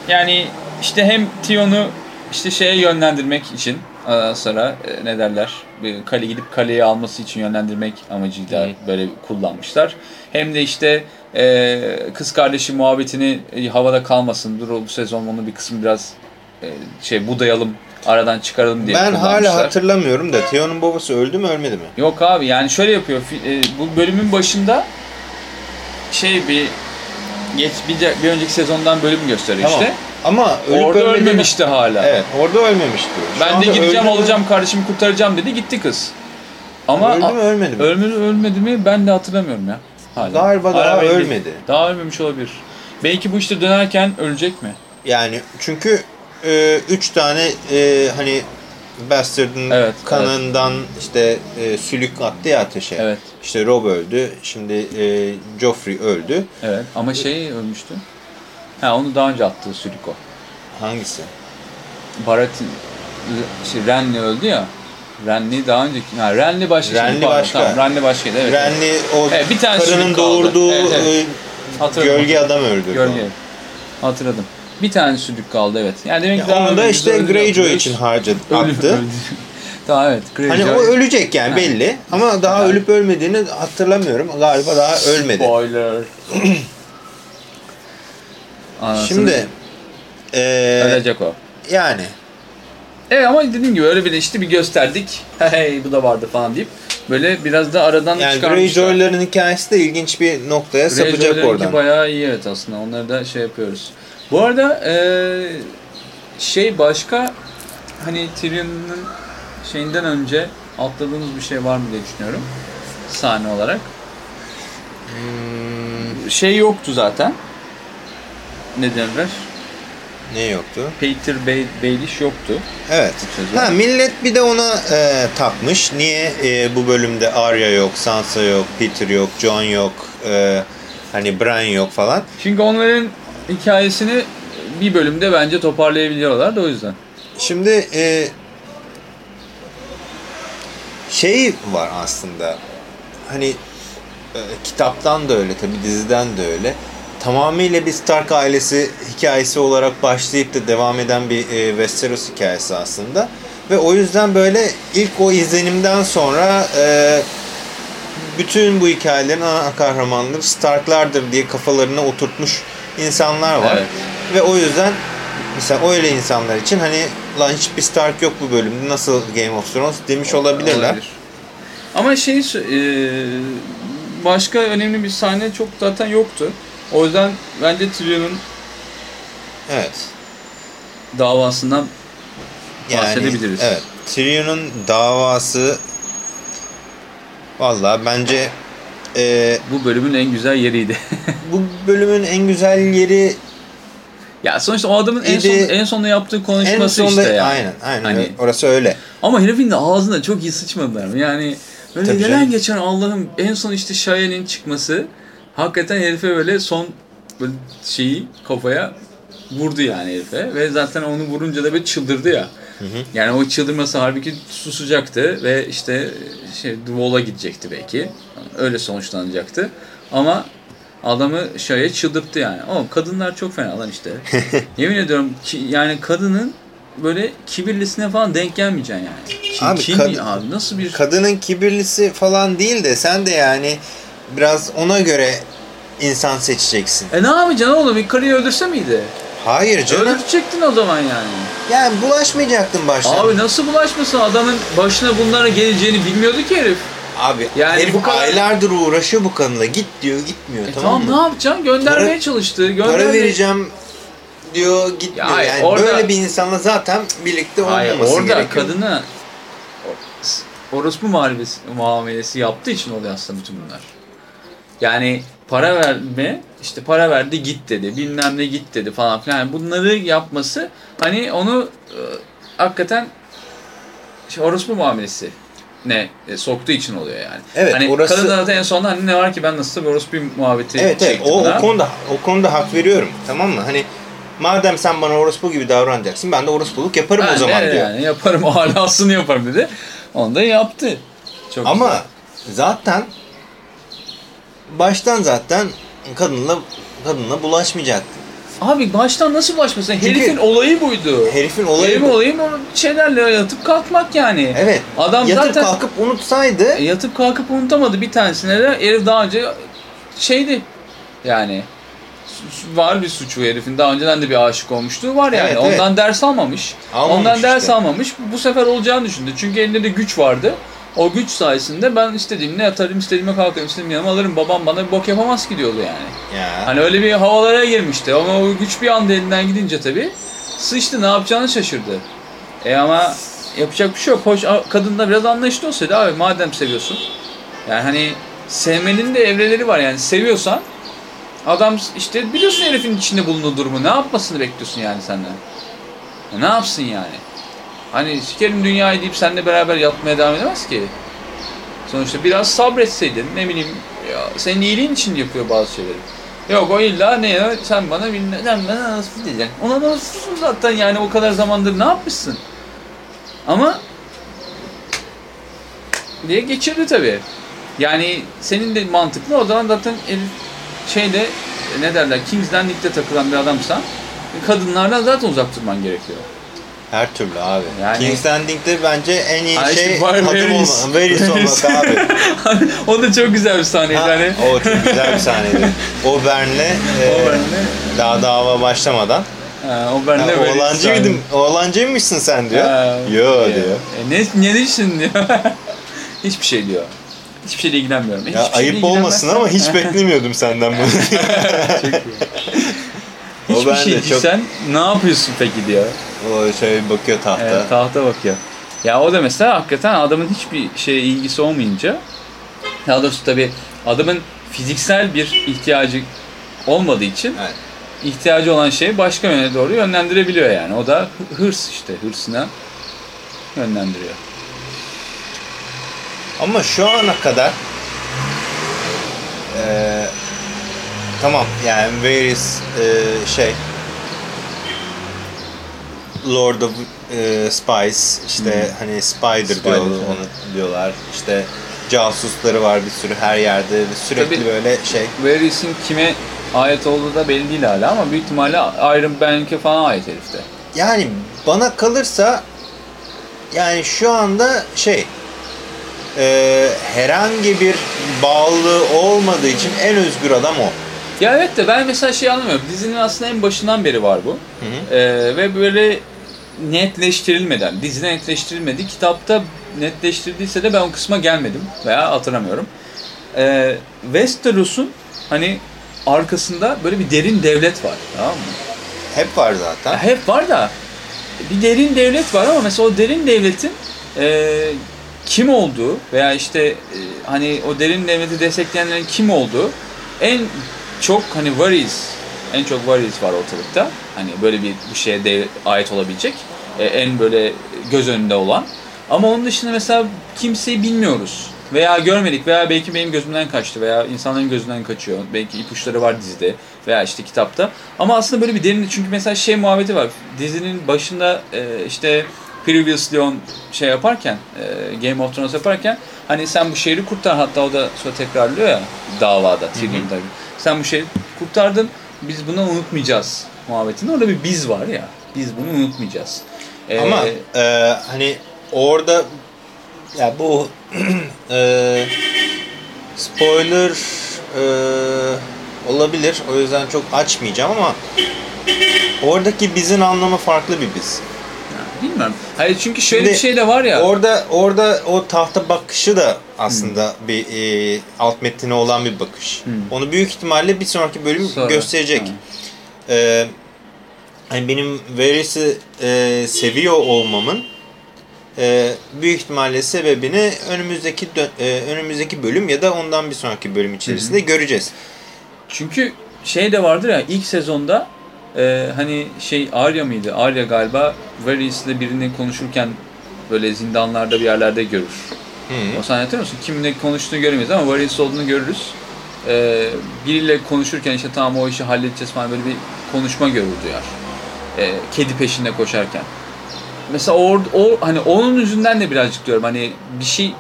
yani işte hem Tion'u işte şeye yönlendirmek için ondan sonra e, ne derler bir kale gidip kaleyi alması için yönlendirmek amacıyla Hı. böyle kullanmışlar. Hem de işte e, kız kardeşi muhabbetini e, havada kalmasın. Dur bu sezon onu bir kısım biraz e, şey budayalım aradan çıkaralım diye Ben hala hatırlamıyorum da Theo'nun babası öldü mü ölmedi mi? Yok abi yani şöyle yapıyor. E, bu bölümün başında şey bir geç bir, bir önceki sezondan bölüm gösteriyor Tamam. işte. Ama ölüp Orada ölmediğini- ölmemişti hala. Evet orada ölmemişti. Şu Ben de gideceğim öldü alacağım kardeşimi kurtaracağım dedi gitti kız. Ama öldü mü ölmedi mi? ölmedi ölmedi mi ben de hatırlamıyorum ya. Hala. Galiba Hala daha değil. ölmedi. Daha ölmemiş olabilir. Belki bu işte dönerken ölecek mi? Yani çünkü e, üç tane e, hani Bastard'ın Evet, kanından işte e, sülük attı ya ateşe. Evet. İşte Rob öldü. Şimdi e, Joffrey öldü. Evet ama şey ölmüştü. Ha onu daha önce attığı sülük o. Hangisi? Baratin şey, Renly öldü ya. Renly daha önceki. Ha Renly başka. Renly başka. Tamam, Renly başkaydı evet. Renly o Evet, bir tane karının doğurduğu Evet, evet. e, Hatırladım. gölge adam öldürdü. Gölge. onu. Hatırladım. Bir tane sülük kaldı evet. Yani demek Ya daha onu da işte Greyjoy için harcadı, Ölü- attı. öldü. tamam evet. Greyjoy. Hani o ölecek yani belli. Ama daha Ha. ölüp ölmediğini hatırlamıyorum. Galiba daha ölmedi. Spoiler. Şimdi e, ölecek o. yani Evet ama dediğim gibi öyle bir işte bir gösterdik. Hey bu da vardı falan deyip böyle biraz da aradan yani çıkarmışlar. Greyjoy'ların hikayesi de ilginç bir noktaya sapacak oradan. bayağı iyi evet aslında. Onları da şey yapıyoruz. Bu arada eee, şey başka hani Tyrion'un şeyinden önce atladığımız bir şey var mı diye düşünüyorum. Sahne olarak. Hmm, Şey yoktu zaten. Ne derler? ne yoktu? Peter Bay Baelish yoktu. Evet. Ha millet bir de ona e, takmış. Niye e, bu bölümde Arya yok, Sansa yok, Peter yok, Jon yok, e, hani Bran yok falan. Çünkü onların hikayesini bir bölümde bence toparlayabiliyorlar da o yüzden. Şimdi e, şey var aslında. Hani e, kitaptan da öyle tabi diziden de öyle. Tamamıyla bir Stark ailesi hikayesi olarak başlayıp da devam eden bir e, Westeros hikayesi aslında. Ve o yüzden böyle ilk o izlenimden sonra e, bütün bu hikayelerin ana kahramanları Starklardır diye kafalarına oturtmuş insanlar var. Evet. Ve o yüzden mesela öyle insanlar için hani lan hiçbir Stark yok bu bölümde nasıl Game of Thrones demiş olabilirler. Olabilir. Ama şey e, başka önemli bir sahne çok zaten yoktu. O yüzden bence Tyrion'un Evet. davasından Yani, Bahsedebiliriz. Evet. Tyrion'un davası Vallahi bence e, bu bölümün en güzel yeriydi. bu bölümün en güzel yeri ya sonuçta o adamın en son en sonunda yaptığı en konuşması sonunda işte yani. aynen aynen Hani- öyle. orası öyle. Ama herifin de ağzına çok iyi sıçmadılar mı? Yani böyle Tabii neler canım. geçen Allah'ım en son işte Şayan'ın çıkması hakikaten herife böyle son böyle şeyi kafaya vurdu yani herife ve zaten onu vurunca da böyle çıldırdı ya. Yani o çıldırması halbuki susacaktı ve işte şey Wall'a gidecekti belki. Öyle sonuçlanacaktı. Ama adamı şeye çıldırttı yani. Oğlum kadınlar çok fena lan işte. Yemin ediyorum ki, yani kadının böyle kibirlisine falan denk gelmeyeceksin yani. Kim, Abi kim kad- abi nasıl bir Kadının kibirlisi falan değil de sen de yani biraz ona göre insan seçeceksin. E ne yapacaksın oğlum? Bir karıyı öldürse miydi? Hayır canım. Öldürecektin o zaman yani. Yani bulaşmayacaktın başta. Abi nasıl bulaşmasın? Adamın başına bunların geleceğini bilmiyordu ki herif. Abi Yani herif bu kadar- aylardır uğraşıyor bu kanla. Git diyor gitmiyor E tamam, tamam, mı? ne yapacaksın? Göndermeye Para- çalıştı. Para Göndermeye... vereceğim diyor gitmiyor. Ya yani orada- böyle bir insanla zaten birlikte Hayır olmaması orada gerekiyor. kadına orospu muamelesi yaptığı için oluyor aslında bütün bunlar. Yani para verme, işte para verdi git dedi, bilmem ne git dedi falan filan. Yani bunları yapması hani onu e, hakikaten şey, orospu muamelesi ne e, soktuğu için oluyor yani. Evet, hani orası- kadın zaten en sonunda hani ne var ki ben nasıl bir orospu muhabbeti Evet evet o, buna. o konuda o konuda hak veriyorum tamam mı? Hani madem sen bana orospu gibi davranacaksın ben de orospuluk yaparım Ben o zaman diyor. Yani yaparım alasını yaparım dedi. Onu da yaptı. Çok Ama güzel. zaten baştan zaten kadınla kadınla bulaşmayacaktı. Abi baştan nasıl bulaşmasın? Çünkü- Herifin olayı buydu. Herifin olayı Herifin bu. olayı o şeylerle yatıp kalkmak yani. Evet. Adam yatıp zaten kalkıp unutsaydı E, yatıp kalkıp unutamadı bir tanesine de herif daha önce şeydi yani var bir suçu herifin daha önceden de bir aşık olmuşluğu var yani Evet, ondan evet. ders almamış. Almamış ondan ders işte. almamış bu sefer olacağını düşündü çünkü elinde de güç vardı. O güç sayesinde ben istediğimle yatarım, istediğime kalkarım, istediğimi yanıma alırım. Babam bana bir bok yapamaz ki diyordu yani. ya Hani öyle bir havalara girmişti ama o güç bir anda elinden gidince tabii sıçtı ne yapacağını şaşırdı. E ama yapacak bir şey yok. Hoş, a- kadın da biraz anlayışlı olsaydı abi madem seviyorsun. Yani hani sevmenin de evreleri var yani seviyorsan adam işte biliyorsun herifin içinde bulunduğu durumu ne yapmasını bekliyorsun yani senden. Ya ne yapsın yani? Hani sikerim dünyayı deyip seninle beraber yatmaya devam edemez ki. Sonuçta biraz sabretseydin ne bileyim ya, senin iyiliğin için yapıyor bazı şeyleri. Yok o illa ne ya sen bana bilmem sen nasıl diyeceksin. Ona nasılsın zaten yani o kadar zamandır ne yapmışsın? Ama diye geçirdi tabii. Yani senin de mantıklı o zaman zaten şeyde ne derler King's Landing'de takılan bir adamsan kadınlardan zaten uzak durman gerekiyor. Her türlü abi. Yani- King's Landing'de bence en iyi işte şey var, hadım Varys. olmak. Varys olmak abi. o da çok güzel bir sahneydi Ha, hani. o çok güzel bir sahneydi. O Bern'le e, O benle. daha dava başlamadan. Ha, o benle Ha, böyle oğlancıydım, oğlancıymışsın sen diyor. Ha, Yo diyor. diyor. E, ne, ne düşün diyor. Hiçbir şey diyor. Hiçbir şeyle ilgilenmiyorum. Ya şeyle ayıp olmasın ama hiç beklemiyordum senden bunu. Çok iyi. O Hiçbir ben şey de çok- sen ne yapıyorsun peki diyor. O bir bakıyor tahta. Evet, tahta bakıyor. Ya o da mesela hakikaten adamın hiçbir şeye ilgisi olmayınca daha doğrusu tabii adamın fiziksel bir ihtiyacı olmadığı için Evet. ihtiyacı olan şeyi başka yöne doğru yönlendirebiliyor yani. O da hı- hırs işte hırsına yönlendiriyor. Ama şu ana kadar eee, tamam yani Varys eee, şey Lord of eee, Spies işte hani Spider, Spider, diyor, onu diyorlar işte casusları var bir sürü her yerde ve sürekli Tabii. böyle şey Varys'in kime ait olduğu da belli değil hala ama büyük ihtimalle Iron Bank'e falan ait herifte. yani bana kalırsa yani şu anda şey eee, herhangi bir bağlılığı olmadığı için en özgür adam o. Ya evet de ben mesela şey anlamıyorum. Dizinin aslında en başından beri var bu. Hı hı. Ee, ve böyle netleştirilmeden, dizide netleştirilmedi. Kitapta netleştirdiyse de ben o kısma gelmedim veya hatırlamıyorum. Ee, Westeros'un hani arkasında böyle bir derin devlet var. Tamam mı? Hep var zaten. Ya hep var da bir derin devlet var ama mesela o derin devletin e, kim olduğu veya işte e, hani o derin devleti destekleyenlerin kim olduğu en çok hani Varys en çok Varys var ortalıkta. Hani böyle bir bu şeye de ait olabilecek. E, en böyle göz önünde olan. Ama onun dışında mesela kimseyi bilmiyoruz. Veya görmedik veya belki benim gözümden kaçtı veya insanların gözünden kaçıyor. Belki ipuçları var dizide veya işte kitapta. Ama aslında böyle bir derin çünkü mesela şey muhabbeti var. Dizinin başında e, işte Previously on şey yaparken e, Game of Thrones yaparken hani sen bu şehri kurtar hatta o da sonra tekrarlıyor ya davada Tyrion'da. Sen bu şehri kurtardın biz bunu unutmayacağız muhabbetinde. Orada bir biz var ya. Biz bunu unutmayacağız. E, Ama e, hani orada ya bu e, spoiler e, olabilir. O yüzden çok açmayacağım ama oradaki bizin anlamı farklı bir biz. bilmiyorum. Hayır çünkü şöyle Şimdi bir şey de var ya. Orada orada o tahta bakışı da aslında bir e, alt metnine olan bir bakış. Hmm. Onu büyük ihtimalle bir sonraki bölüm Sonra. gösterecek. Ha. Ee, hani benim Varys'i e, seviyor olmamın e, büyük ihtimalle sebebini önümüzdeki e, önümüzdeki bölüm ya da ondan bir sonraki bölüm içerisinde göreceğiz. Çünkü şey de vardır ya ilk sezonda e, hani şey Arya mıydı? Arya galiba Varys'le birini konuşurken böyle zindanlarda bir yerlerde görür. Hı. O sahne hatırlıyor musun? Kiminle konuştuğunu göremeyiz ama Varys olduğunu görürüz. Ee, biriyle konuşurken işte tamam o işi halledeceğiz falan böyle bir konuşma görür duyar. Ee, kedi peşinde koşarken. Mesela o, o hani onun yüzünden de birazcık diyorum hani bir şey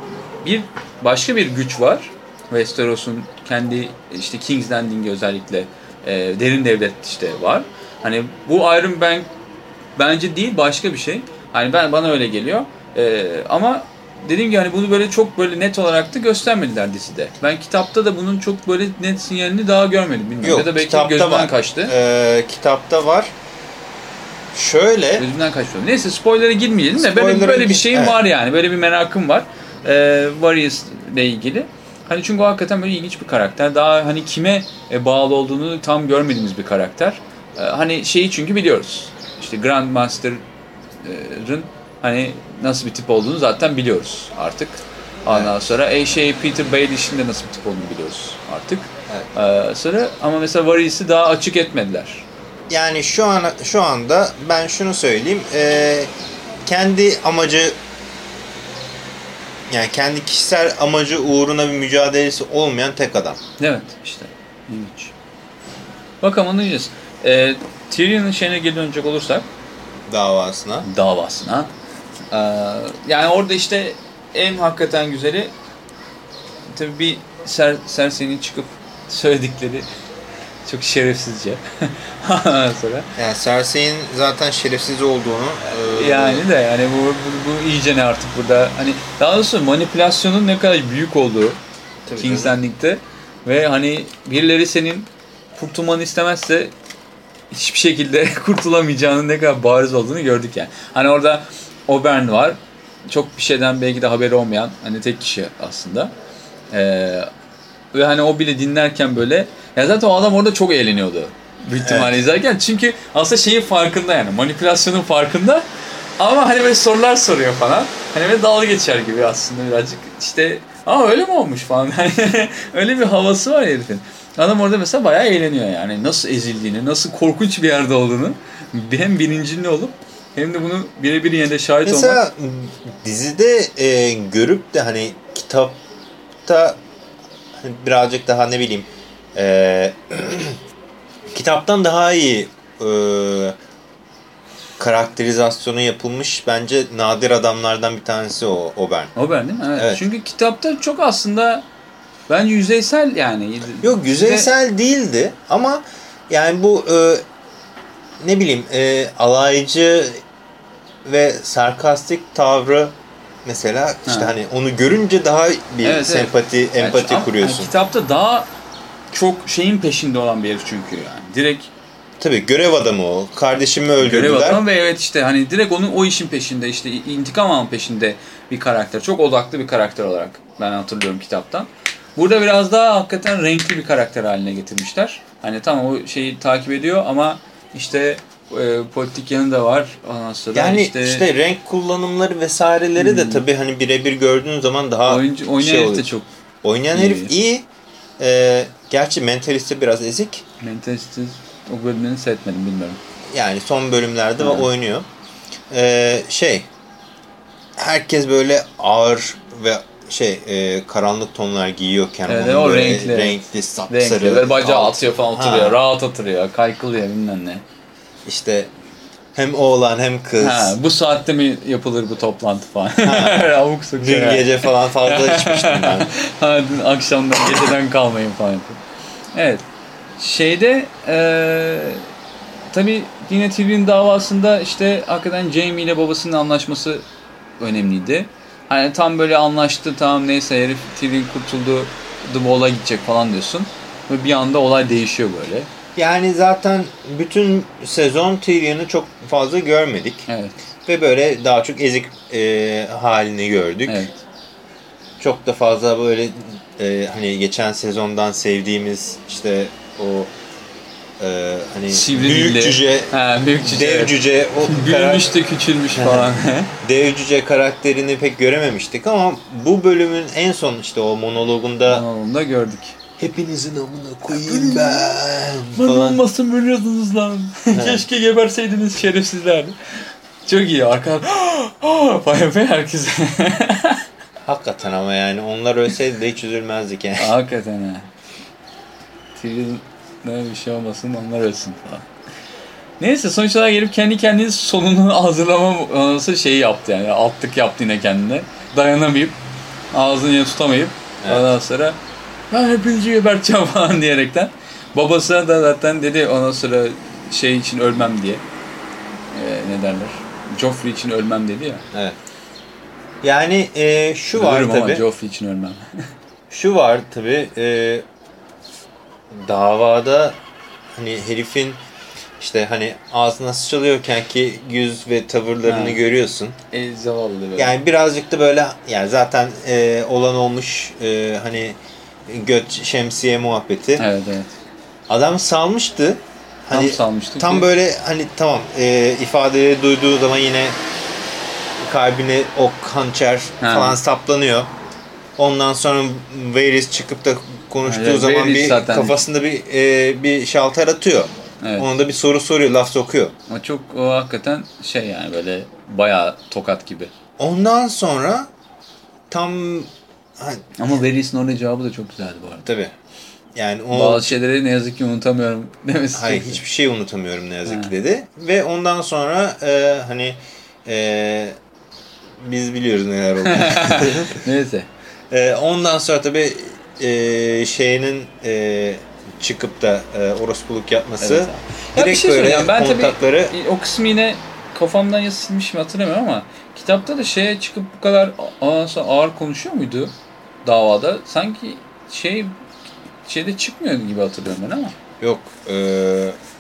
bir başka bir güç var. Westeros'un kendi işte King's Landing'i özellikle e, derin devlet işte var. Hani bu Iron Bank bence değil başka bir şey. Hani ben bana öyle geliyor. Ee, ama dediğim gibi hani bunu böyle çok böyle net olarak da göstermediler dizide. Ben kitapta da bunun çok böyle net sinyalini daha görmedim. Bilmiyorum. Yok ya da belki gözümden var. kaçtı. Ee, kitapta var. Şöyle Gözümden kaçtı. Neyse spoiler'a girmeyelim de Spoiler'a böyle bir şeyim evet. var yani. Böyle bir merakım var. Ee, Varys ile ilgili. Hani çünkü o hakikaten böyle ilginç bir karakter. Daha hani kime e, bağlı olduğunu tam görmediğimiz bir karakter. Ee, hani şeyi çünkü biliyoruz. İşte Grandmaster'ın hani nasıl bir tip olduğunu zaten biliyoruz artık. Ondan sonra e, şey Peter Baelish'in de nasıl bir tip olduğunu biliyoruz artık. Ee, sonra ama mesela Varys'i daha açık etmediler. Yani şu an şu anda ben şunu söyleyeyim. Ee, kendi amacı yani kendi kişisel amacı uğruna bir mücadelesi olmayan tek adam. Evet işte. İlginç. Bakalım yiyeceğiz. Ee, Tyrion'un şeyine geri dönecek olursak davasına. davasına. Ee, yani orada işte en hakikaten güzeli tabii bir Ser, Cersei'nin çıkıp söyledikleri çok şerefsizce. Sonra Yani Cersei'nin zaten şerefsiz olduğunu e, yani de yani bu, bu, bu iyice ne artık burada hani daha doğrusu manipülasyonun ne kadar büyük olduğu tabii King's. Landing'de ve hani birileri senin kurtulmanı istemezse hiçbir şekilde kurtulamayacağının ne kadar bariz olduğunu gördük yani. Hani orada Oberyn var. Çok bir şeyden belki de haberi olmayan hani tek kişi aslında. Ee, ve hani o bile dinlerken böyle ya zaten o adam orada çok eğleniyordu. Büyük ihtimalle izlerken. Çünkü aslında şeyin farkında yani manipülasyonun farkında. Ama hani böyle sorular soruyor falan. Hani böyle dalga geçer gibi aslında birazcık. İşte ama öyle mi olmuş falan. Hani öyle bir havası var herifin. Adam orada mesela bayağı eğleniyor yani. Nasıl ezildiğini, nasıl korkunç bir yerde olduğunu. Hem bilincinde olup hem de bunu birebir yine de şahit olmak. Mesela dizide e, görüp de hani kitapta birazcık daha ne bileyim e, kitaptan daha iyi e, karakterizasyonu yapılmış bence nadir adamlardan bir tanesi o Oberyn. Oberyn değil mi? Evet. Evet. Çünkü kitapta çok aslında bence yüzeysel yani. Yok yüzeysel değildi ama yani bu e, ne bileyim e, alaycı ve sarkastik tavrı mesela işte Ha. hani onu görünce daha bir Evet, evet. sempati, Yani empati ama- kuruyorsun. yani kitapta daha çok şeyin peşinde olan bir herif çünkü yani. Direkt Tabii görev adamı o. Kardeşimi görev öldürdüler. adamı ve evet işte hani direkt onun o işin peşinde işte intikam alma peşinde bir karakter. Çok odaklı bir karakter olarak ben hatırlıyorum kitaptan. Burada biraz daha hakikaten renkli bir karakter haline getirmişler. Hani tamam o şeyi takip ediyor ama işte e, politik yanı da var. Ondan sonra Yani işte, işte, renk kullanımları vesaireleri de tabii hani birebir gördüğün zaman daha oyuncu, oynayan şey herif de çok Oynayan iyi. herif iyi. Ee, gerçi mentaliste biraz ezik. mentalisti o bölümlerini seyretmedim bilmiyorum. Yani son bölümlerde Evet. ve oynuyor. Ee, şey herkes böyle ağır ve şey e, karanlık tonlar giyiyorken Evet, o böyle renkli. renkli sapsarı Renkli bacağı alt- atıyor falan Ha, oturuyor. Rahat oturuyor. Kaykılıyor bilmem ne. İşte hem oğlan hem kız. Ha, bu saatte mi yapılır bu toplantı falan? Avuk Dün şeyler. gece falan fazla içmiştim ben. ha, dün akşamdan geceden kalmayın falan. Evet. Şeyde eee tabi yine Tyrion'un davasında işte hakikaten Jaime ile babasının anlaşması önemliydi. Hani tam böyle anlaştı tamam neyse herif Tyrion kurtuldu The Wall'a gidecek falan diyorsun. Ve bir anda olay değişiyor böyle. Yani zaten bütün sezon Tyrion'u çok fazla görmedik. Evet. Ve böyle daha çok ezik e, halini gördük. Evet. Çok da fazla böyle e, hani geçen sezondan sevdiğimiz işte o e, hani Sivri büyük dilli. cüce, Ha, büyük cüce. dev cüce, o Büyümüş de küçülmüş falan. dev cüce karakterini pek görememiştik ama bu bölümün en son işte o monologunda Onu da gördük. Hepinizin amına koyayım ben Lan falan. olmasın ölüyordunuz lan. Keşke geberseydiniz şerefsizler. Çok iyi arkadan falan herkes. Hakikaten ama yani onlar ölseydi de hiç üzülmezdik yani. Hakikaten ha. Tyrion'a bir şey olmasın onlar ölsün falan. Neyse sonuç olarak gelip kendi kendini sonunu hazırlama nasıl şeyi yaptı yani. Altlık yaptı yine kendine. Dayanamayıp ağzını yine tutamayıp Evet. ondan sonra ben hepinizi geberteceğim falan diyerekten. Babası da zaten dedi ondan sonra şey için ölmem diye. Ee, ne derler? Joffrey için ölmem dedi ya. Evet. Yani e, şu var Ölürüm ama tabi. Joffrey için ölmem. Şu var tabi. E, davada hani herifin işte hani ağzına sıçralıyorken ki yüz ve tavırlarını Ha. görüyorsun. e, zavallı böyle. Yani birazcık da böyle yani zaten e, olan olmuş e, hani göt şemsiye muhabbeti. Evet evet. Adam salmıştı. Tam Hani salmıştı tam ki- böyle hani tamam e, ifadeleri duyduğu zaman yine kalbine ok hançer Ha. falan saplanıyor. Ondan sonra Varys çıkıp da konuştuğu Evet, zaman Varys bir zaten- kafasında bir e, bir şalter atıyor. Evet. Ona da bir soru soruyor, laf sokuyor. Ama çok o hakikaten şey yani böyle bayağı tokat gibi. Ondan sonra tam Ama Varys'in orada cevabı da çok güzeldi bu arada. tabii yani o Bazı şeyleri ne yazık ki unutamıyorum demesi. Hayır hiçbir şey unutamıyorum ne yazık Ha. ki dedi. Ve ondan sonra e, hani e, biz biliyoruz neler oldu. Neyse. e, ondan sonra tabii e, şeyinin e, çıkıp da e, orospuluk yapması Evet abi. Ya bir şey söyleyeceğim. Ben tabii kontakları o kısmı yine kafamdan ya silmiş mi hatırlamıyorum ama kitapta da şeye çıkıp bu kadar ağır konuşuyor muydu davada? Sanki şey şeyde çıkmıyor gibi hatırlıyorum ben ama. yok e,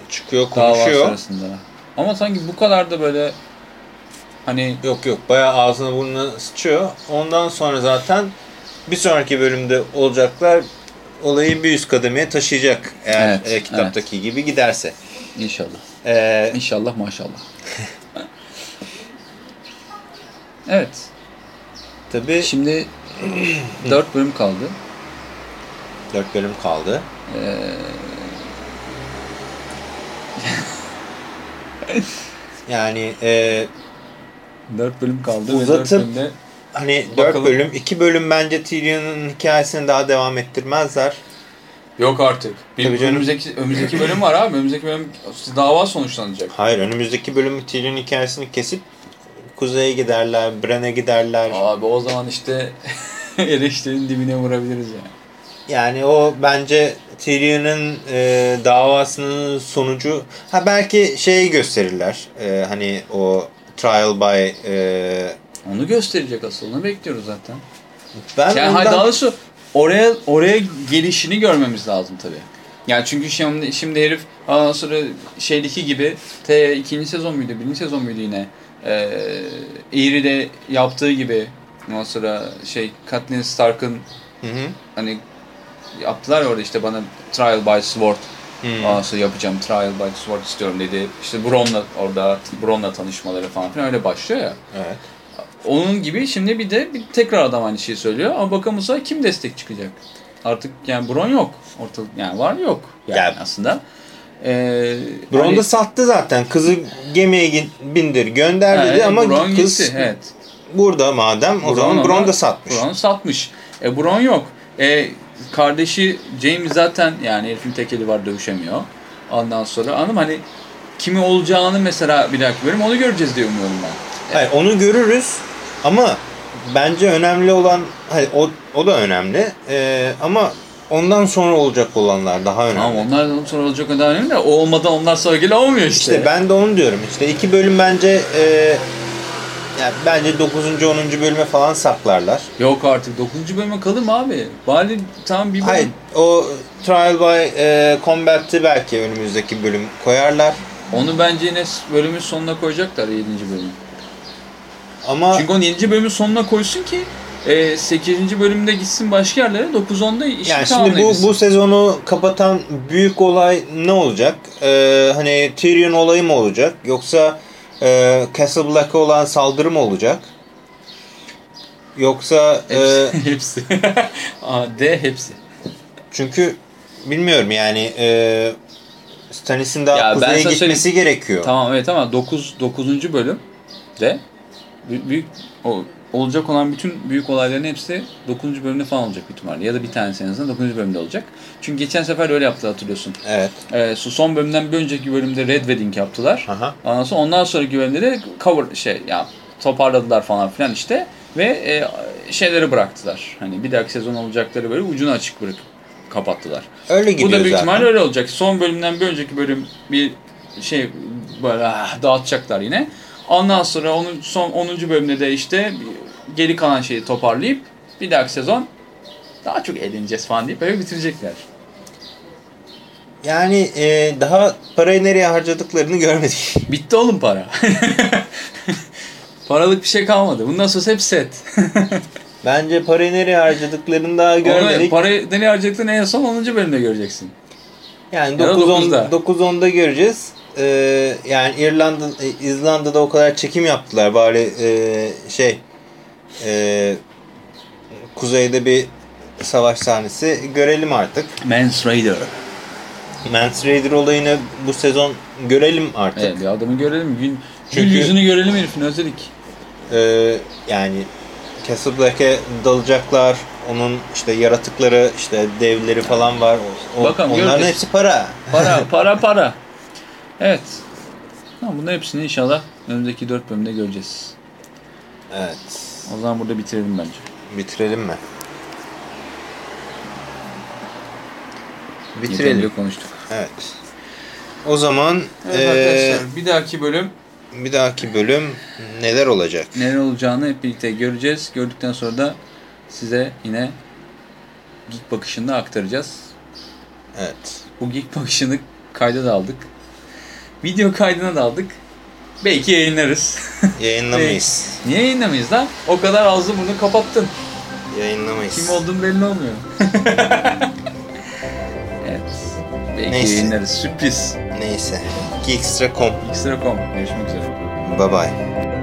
çıkıyor Dava konuşuyor. sırasında. Ama sanki bu kadar da böyle hani Yok yok bayağı ağzına burnuna sıçıyor. Ondan sonra zaten bir sonraki bölümde olacaklar olayı bir üst kademeye taşıyacak eğer Evet, e, kitaptaki gibi giderse. inşallah. E, İnşallah maşallah. evet. tabii Şimdi 4 bölüm kaldı. 4 bölüm kaldı. Ee, Yani e, 4 bölüm kaldı Uzatıp- ve 4 bölümde hani 4 Bakalım. bölüm, 2 bölüm bence Tyrion'un hikayesini daha devam ettirmezler. Yok artık. Bir Tabii canım. önümüzdeki önümüzdeki bölüm var abi. Önümüzdeki bölüm dava sonuçlanacak. Hayır önümüzdeki bölüm Tyrion hikayesini kesip kuzeye giderler, Bren'e giderler. Abi o zaman işte eleştirinin dibine vurabiliriz yani. Yani o bence Tyrion'un e, davasının sonucu ha belki şeyi gösterirler. E, hani o trial by e, Onu gösterecek asıl. Onu bekliyoruz zaten. ben Yani ondan- daha doğrusu oraya oraya gelişini görmemiz lazım tabii. Yani çünkü şimdi, şimdi herif ondan sonra şeydeki gibi T ikinci sezon muydu, birinci sezon muydu yine? Ee, Eerie'de yaptığı gibi ondan sonra şey Catelyn Stark'ın hani yaptılar ya orada işte bana Trial by Sword Hmm. ondan yapacağım Trial by Sword istiyorum dedi. İşte Bron'la orada Bron'la tanışmaları falan filan öyle başlıyor ya. Evet. Onun gibi şimdi bir de bir tekrar adam aynı şeyi söylüyor ama bakalım bu sefer kim destek çıkacak? Artık yani Bron yok. Ortalık yani var yok yani Ya- aslında. Ee, Bron hani- da sattı zaten. Kızı gemiye bindir gönder dedi Evet, ama Bron kız gitti, evet. burada madem o zaman ona- Bron da satmış. Bron satmış. E Bron yok. E kardeşi James zaten yani herifin tek eli var dövüşemiyor. Ondan sonra mı? Hani kimi olacağını mesela bir dahaki bölüm onu göreceğiz diye umuyorum ben. Hayır onu görürüz ama bence önemli olan hayır, o, o da önemli Ee, ama ondan sonra olacak olanlar daha önemli. Tamam onlardan sonra olacak daha önemli o olmadan onlar sevgili olmuyor işte. İşte ben de onu diyorum. İşte iki bölüm bence e, yani bence 9. 10. bölüme falan saklarlar. Yok artık 9. bölüme kalır mı abi? Bari tam bir bölüm. Hayır o Trial by e, Combat'ı belki önümüzdeki bölüm koyarlar. Onu bence yine bölümün sonuna koyacaklar 7. bölüm. Ama Çünkü onu 7. bölümün sonuna koysun ki e, 8. bölümde gitsin başka yerlere 9-10'da işi yani şimdi bu, bu sezonu kapatan büyük olay ne olacak? Ee, hani Tyrion olayı mı olacak? Yoksa e, Castle Black'a olan saldırı mı olacak? Yoksa e, Hepsi. hepsi. A, D hepsi. çünkü bilmiyorum yani e, Stannis'in daha Ya kuzeye gitmesi gerekiyor. Tamam evet ama 9 9. bölüm de bü- büyük o, olacak olan bütün büyük olayların hepsi 9. bölümde falan olacak büyük ihtimalle. Ya da bir tanesi en azından 9. bölümde olacak. Çünkü geçen sefer öyle yaptı hatırlıyorsun. Evet. Ee, son bölümden bir önceki bölümde Red Wedding yaptılar. Aha. Ondan sonra ondan sonraki bölümde de cover şey ya toparladılar falan filan işte ve e, şeyleri bıraktılar. Hani bir dahaki sezon olacakları böyle ucunu açık bırakıp kapattılar. Öyle gidiyor Bu da büyük zaten. ihtimalle öyle olacak. Son bölümden bir önceki bölüm bir şey böyle ah, dağıtacaklar yine. Ondan sonra onun son 10. bölümde de işte geri kalan şeyi toparlayıp bir dahaki sezon daha çok eğleneceğiz falan deyip böyle bitirecekler. Yani e, daha parayı nereye harcadıklarını görmedik. Bitti oğlum para. Paralık bir şey kalmadı. Bundan sonra hep set. Bence parayı nereye harcadıklarını daha görmedik. Onu, parayı nereye harcayacaktın en son 10. bölümde göreceksin. Yani Ya da 9-10'da 9'da. 9-10'da göreceğiz. Ee, yani İrlanda, İzlanda'da o kadar çekim yaptılar bari e, şey e, kuzeyde bir savaş sahnesi görelim artık. Mans Raider. Mance Raider olayını bu sezon görelim artık. Evet bir adamı görelim. Gün, Çünkü- Gül yüzünü görelim herifin özellik. Ee, yani Castle Black'e dalacaklar. Onun işte yaratıkları, işte devleri falan var. O, Bakalım, onların göreceğiz. hepsi para. Para para para. Evet. Tamam bunların hepsini inşallah önümüzdeki 4 bölümde göreceğiz. Evet. O zaman burada bitirelim bence. Bitirelim mi? Yeterince Bitirelim. konuştuk. Evet. O zaman Evet eee, arkadaşlar bir dahaki bölüm bir dahaki bölüm neler olacak? neler olacağını hep birlikte göreceğiz. Gördükten sonra da size yine Geek bakışında aktaracağız. Evet. Bu Geek bakışını kayda da aldık. Video kaydına da aldık. Belki yayınlarız. Yayınlamayız. Niye yayınlamayız lan? O kadar ağzı bunu kapattın. Yayınlamayız. Kim olduğun belli olmuyor. evet. Belki Neyse. yayınlarız. Sürpriz. Neyse. Geekstra.com. Xtra.com. Görüşmek üzere. Bye bye.